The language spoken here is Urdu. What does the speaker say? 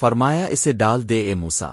فرمایا اسے ڈال دے اے موسا